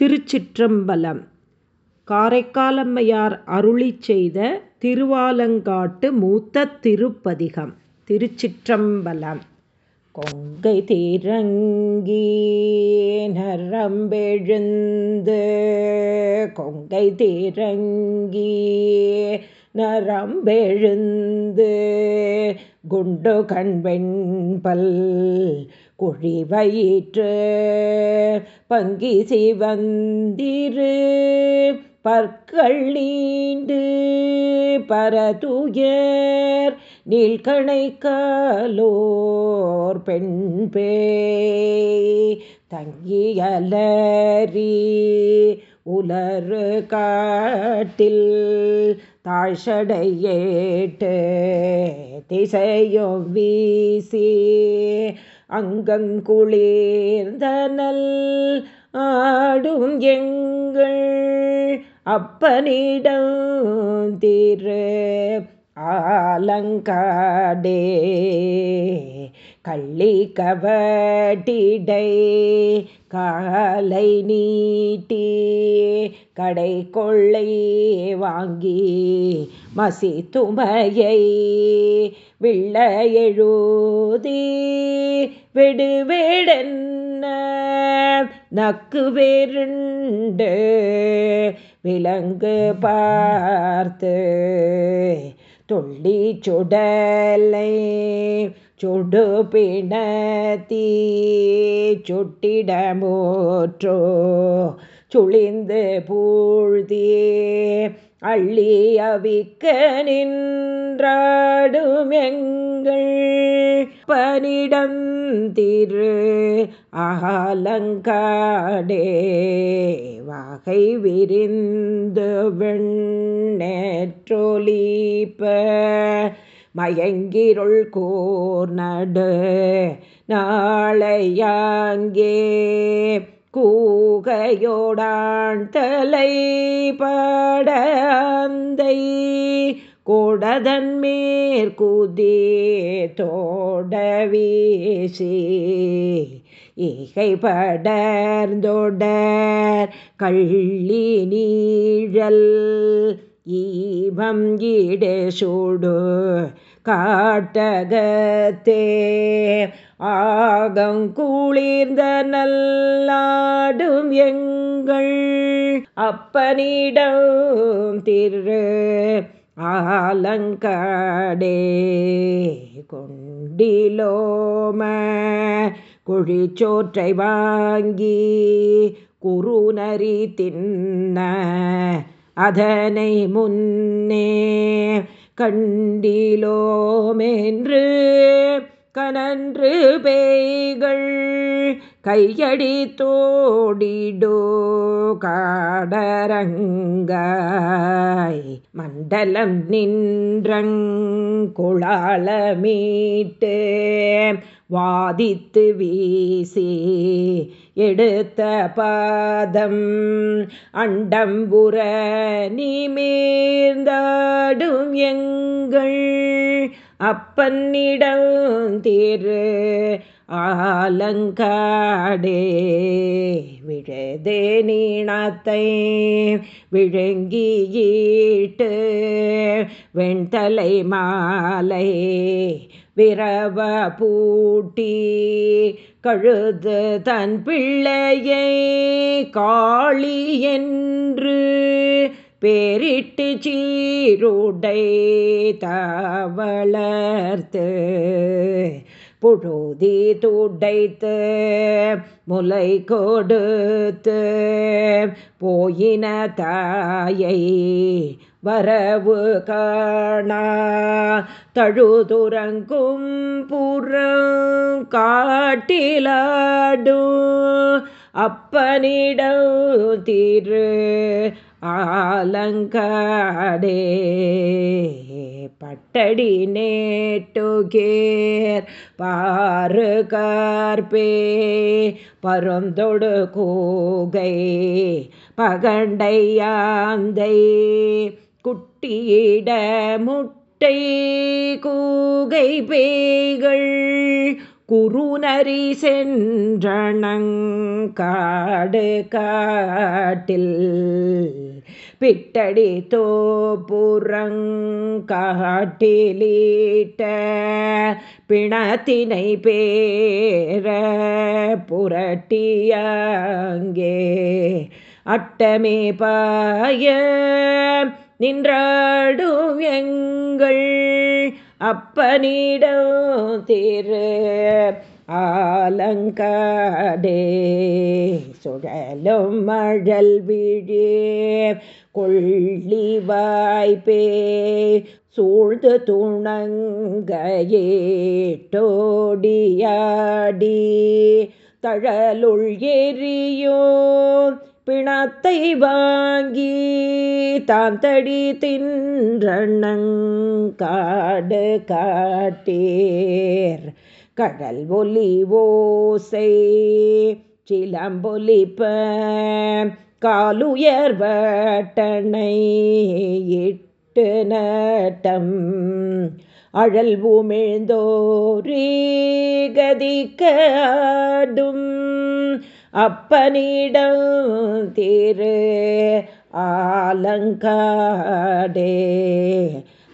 திருச்சிற்றம்பலம். காரைக்காலம்மையார் அருளி செய்த திருவாலங்காட்டு மூத்த திருப்பதிகம் திருச்சிற்றம்பலம். கொங்கை தீரங்கி நரம்பெழுந்து கொங்கை தீரங்கி நரம்பெழுந்து குண்டு கண்வெண்பல் குழிவயிற்று பங்கி சிவந்திரு பற்கள் நீண்டு பரதுயர் நீழ்கணை காலோர் பெண் பேய் தங்கியலரி உலரு காட்டில் தாழ்சடையேட்டு திசையும் வீசி அங்கங்குளேர்ந்தனல் ஆடும் எங்கள் அப்பனிடம் திரு ஆலங்காடே. கள்ளி கவட்டிடை காலை நீட்டி கடை கொள்ளை வாங்கி மசி துமையை விள்ள எழுதி வெடுவேடென்ன நக்கு வேருண்டு விலங்கு பார்த்து. துள்ளி சுடலை சுடு பிணத்தீ சுட்டிடமோற்றோ சுழிந்து பூழ்தியே அள்ளி அவிக்க நின்றாடும் எங்கள் பனிடம் திரு ஆலங்காடே வகை விரிந்து வெண்ணேற்றொலீப்ப மயங்கிருள் கூர் நடு நாளையாங்கே கூகையோடான் தலை படந்தை கோடதன் மேற்குதி தோட வீசி ஈகை படர்ந்தொடர் கள்ளி நீழல் ஈபம் ஈடு சூடு காட்டகத்தே. ஆகம் குளிர்ந்த நல்லாடும் எங்கள் அப்பனிடம் திரு ஆலங்கடே கொண்டிலோம குழிச்சோற்றை வாங்கி குறுநரி தின்ன அதனை முன்னே கண்டிலோமென்று கனன்று பேய்கள் கையடி தோடிடோ காடரங்காய். மண்டலம் நின்றங் குழாலமீட்டு வாதித்து வீசி எடுத்த பாதம் அண்டம் அண்டம்புற நீமேர்ந்தாடும் எங்கள் அப்பன்னிடம் திரு ஆலங்காடே. விழதே நீணத்தை விழுங்கியீட்டு வெண்தலை மாலை விரவ பூட்டி கழுது தன் பிள்ளையை காளி என்று பேரிட்டு சீருடை தவளர்த்து புழுதி துடைத்து முலை கொடுத்து போயின தாயை வரவு காணா. தழுதுரங்கும் புறம் காட்டிலாடும் அப்பனிடம் திரு ஆலங்காடே பட்டடி நேட்டுகேர் பாரு கார்பே பருந்தொடு கூகை பகண்டையாந்தை குட்டியிட முட்டை கூகை பேய்கள் குறுநரி சென்றணங்காடு காட்டில். பிட்டடி தோப்புறங்காட்டிலீட்ட பிணத்தினை பேர புரட்டியங்கே. அட்டமே பாய நின்றாடும் எங்கள் அப்பனிடம் திரு ஆலங்காடே சுழலும் மழல் விழே கொள்ளி வாய்ப்பே சூழ்ந்து துணங்கையேட்டோடியாடி தழலுள் எரியோ பிணத்தை வாங்கி தான் தடி தின்றண்ணங்காடு காட்டீர். கடல் ஒலி ஓசை சிலம்பொலிப்ப காலுயர்வட்டனை இட்டு நட்டம். அழல் உமிழ்ந்தோரீகதிக்காடும் அப்பனிடம் திரு ஆலங்காடே.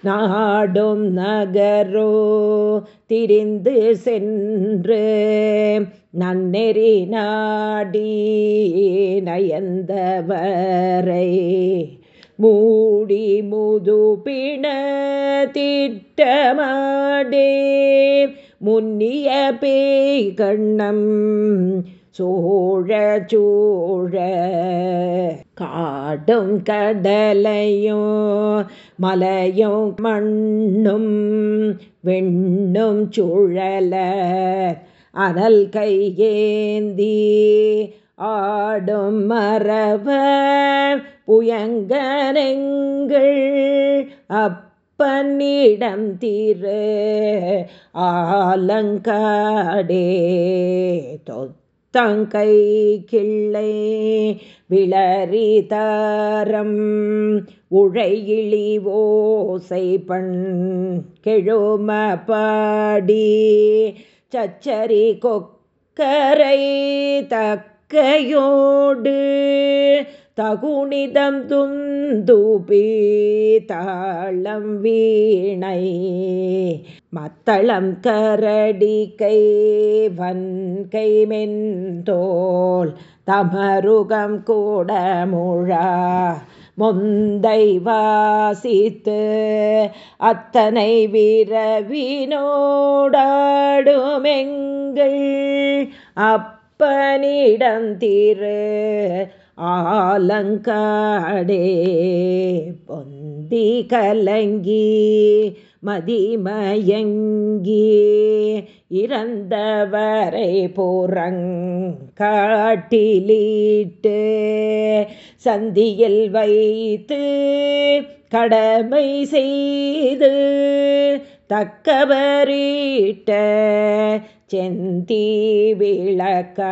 நாடும் நகரோ திரிந்து சென்று நன்னெறி நாடி நயந்தவரை. மூடி முது பிண திட்டமாடே முன்னிய பேய் கண்ணம் சோழ சோழ. காடும் கடலையும் மலையும் மண்ணும் வெண்ணும் சுழல அனல் கையேந்தி ஆடும் மரப புயங்கனெங்கள் அப்பன்னிடம் திரு ஆலங்காடே தொத் தங்கை கிள்ளை விளரி தாரம் உழையிழி ஓசை பண் கெழும பாடி சச்சரி கொக்கரை தக்கையோடு தகுனிதம் துந்துபி தாளம் வீணை மத்தளம் கரடி கை வன்கை மென்தோல் தமருகம் கூட முழா முந்தை வாசித்து அத்தனை விரவினோடாடுமெங்கள் அப்பனிடம் திரு ஆலங்காடே பொந்தி கலங்கி மதிமயங்கி இறந்தவரை போறங் காட்டிலீட்டு சந்தியில் வைத்து கடமை செய்து தக்கவரீட்ட செந்தி விளக்க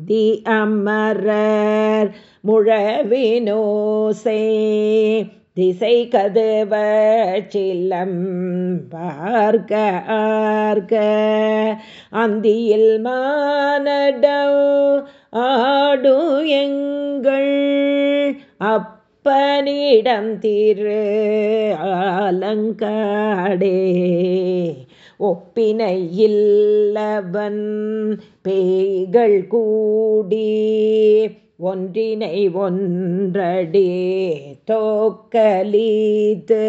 முந்தி அமரர் முழவினோசே திசை கதுவ சில்லம் பார்க்க ஆர்க அந்தியில் மானடவ் ஆடு எங்கள் அப்பனிடம் திரு ஆலங்காடே. ஒப்பினையில்லவன் பேய்கள் கூடி ஒன்றினை ஒன்றடி தோக்கலீத்து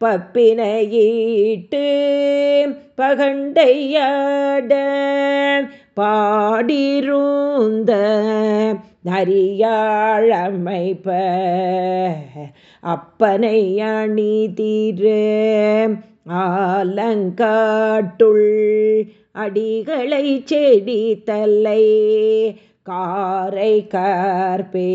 பப்பினையீட்டு பகண்டையாட பாடிருந்த நரியாழமைப்ப அப்பனை அணி தீரு ஆலங்காட்டுள் அடிகளை செடி தல்லை காரை கார்பே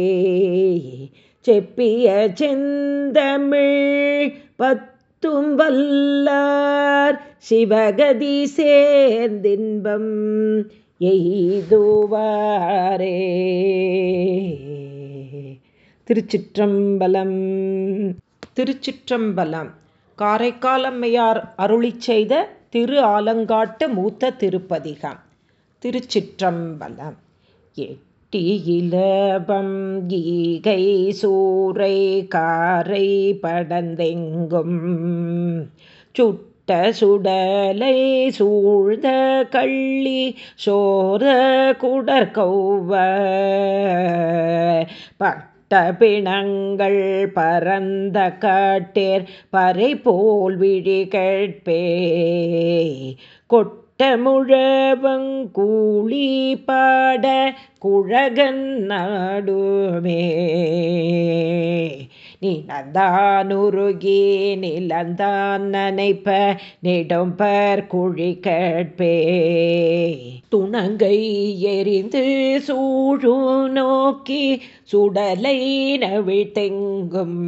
செப்பிய செந்தமிழ் பத்தும் வல்லார் சிவகதி சேர்ந்தின்பம் எய்துவாரே. திருச்சிற்றம்பலம் திருச்சிற்றம்பலம். காரைக்காலம்மையார் அருளி செய்த திரு ஆலங்காட்டு மூத்த திருப்பதிகம். திருச்சிற்றம்பலம். எட்டி இலபம் ஈகை சூறை காரை படந்தெங்கும். சுட்ட சுடலை சூழ்ந்த கள்ளி சோர குடற்கௌவ. பட்ட பிணங்கள் பரந்த காட்டேர் பறை போல் விழி கேட்பே. கொட்ட முழவங்கூழி பாட குழகன் நாடுமே. நிலந்தானுருகி நிலந்தான் நனைப்ப நெடும்பர் குழி கேட்பே துணங்கை எரிந்து சூழு நோக்கி சுடலை நவிழ்த்தெங்கும்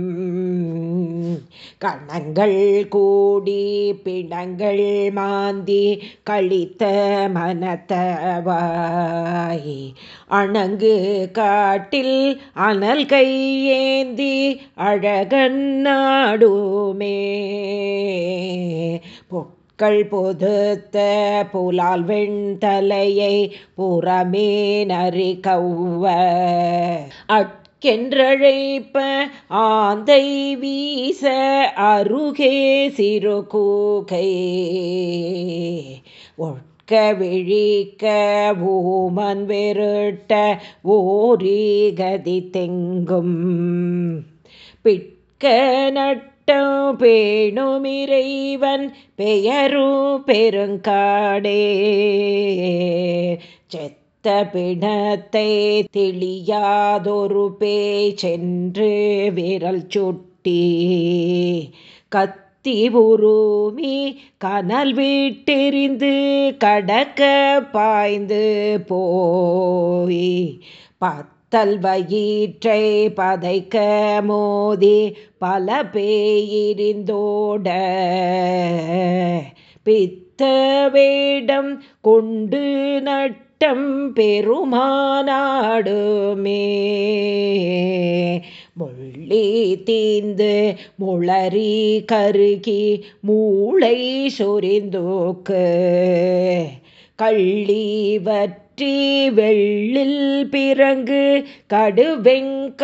கணங்கள் கூடி பிணங்கள் மாந்தி கழித்த மனத்தவாய். அணங்கு காட்டில் அனல் கையேந்தி அழகன் நாடுமே. பொக்கள் பொதுத்த புலால் வெண்தலையை புறமே நரி கௌவ கென்றழைப்ப ஆந்தை வீச அருகே சிறு கூகை. ஒட்க விழிக்க ஓமன் வெருட்ட ஓரி கதி தெங்கும். பிட்க நட்டம் பேணுமிறைவன் பெயரும் பெருங்காடே. செத்த பிணத்தை தெளியாதொரு பேச்சென்று விரல் சுட்டி. கத்தி உருமி கனல் வீட்டெறிந்து கடக்க பாய்ந்து போய். பத் தல்வயிற்றை பதைக்க மோதி பல பேயிரிந்தோட. பித்த வேடம் கொண்டு நட்டம் பெருமானாடுமே. மொழி தீந்து முளறி கருகி மூளை சொரிந்தோக்கு. கள்ளிவற்ற கள்ளி வெள்ளில் பிறங்கு கடுவெங்காட்டுள்ளே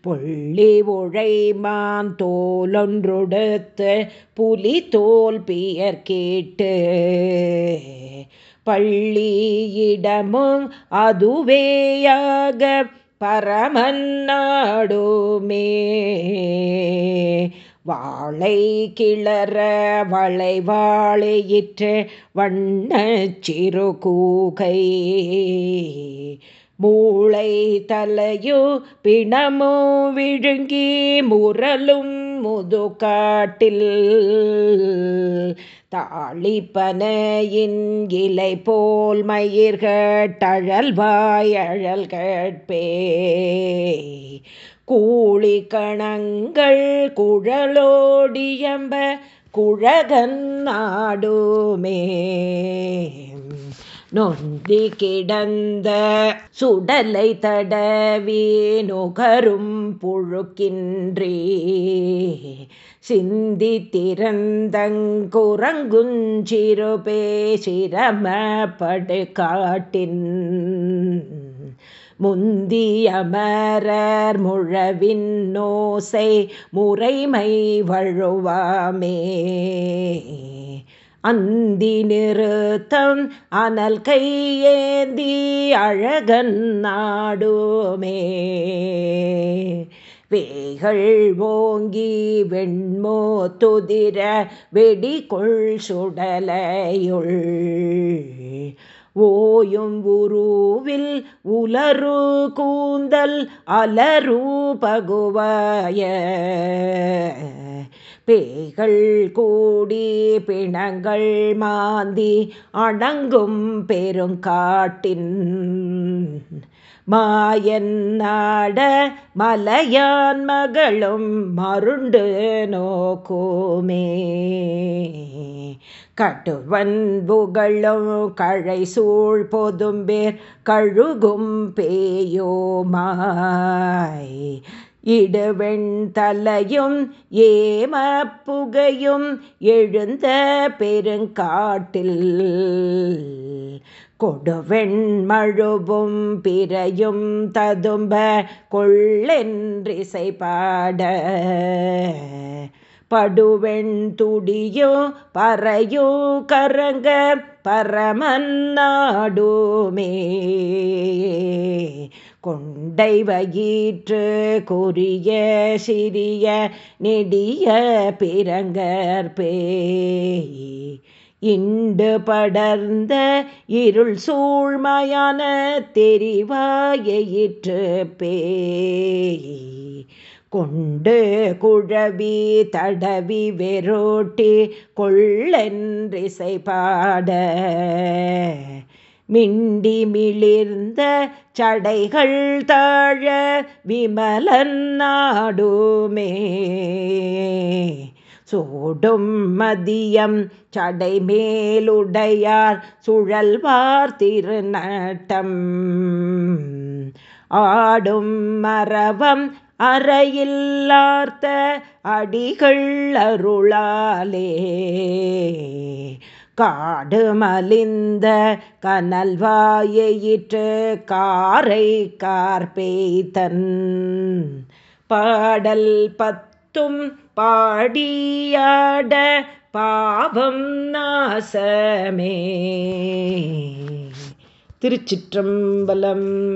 பொள்ளி உழைமான் தோலொன்றொடுத்து புலி தோல் பியர் கேட்டு பள்ளியிடமும் அதுவேயாக பரமன்னாடுமே வாழை கிளற வளைவாழையிற்று வண்ண சிறு கூகை மூளை தலையோ பிணமோ விழுங்கி முரலும் முதுகாட்டில். தாளிப்பனையின் இலை போல் மயிர்கட்டழல்வாய் அழல் கேட்பே கூளி கணங்கள் குழலோடியம்ப குழகன் நாடுமே. நொந்தி கிடந்த சுடலை தடவி நுகரும் புழுக்கின்றே. சிந்தி திறந்தங்குரங்குஞ்சிறு பேசிரமப்படு காட்டின் முந்தியமரர் முழவின் நோசை முறைமை வழுவாமே. அந்தி நிறுத்தம் அனல் கையேந்தி அழகன் நாடுமே. வேகள் ஓங்கி வெண்மோ துதிர வெடிகொள் சுடலையுள். ஓயும் உருவில் உலரு கூந்தல் அலரு பகுவாய. பேய்கள் கூடி பிணங்கள் மாந்தி அணங்கும் பெருங்காட்டின் மாயன் நாட மலையான் மகளும் மருண்டு நோக்குமே. கட்டுவன் புகழும் கழை சூழ் பொதும்பேர் கழுகும் பேயோமாய். இடுவெண் தலையும் ஏம புகையும் எழுந்த பெருங்காட்டில் கொடுவெண் மழுவும் பிறையும் ததும்ப கொள்ளென்றிசை பாட. படுவெண் துடியோ பறையோ கரங்க பரமன் நாடுமே. வயிற்று குறிய சிறிய நெடிய பிறங்கற்பே இண்டு படர்ந்த இருள் சூழ்மையான தெரிவாயிற்று பேயி. கொண்டு குழவி தடவி வெரோட்டி கொள்ளென்றிசை பாட. மிண்டி மிளிர்ந்த சடைகள் தாழ விமலன் நாடுமே. சூடும் மதியம் சடை மேலுடையார் சுழல்வார் திருநட்டம். ஆடும் மரவம் அறையில்லார்த்த அடிகள் அருளாலே. காடு மலிந்த கனல் வாயிற்று காரை கார்பேய்தன். பாடல் பத்தும் பாடியாட பாவம் நாசமே. திருச்சிற்றம்பலம்.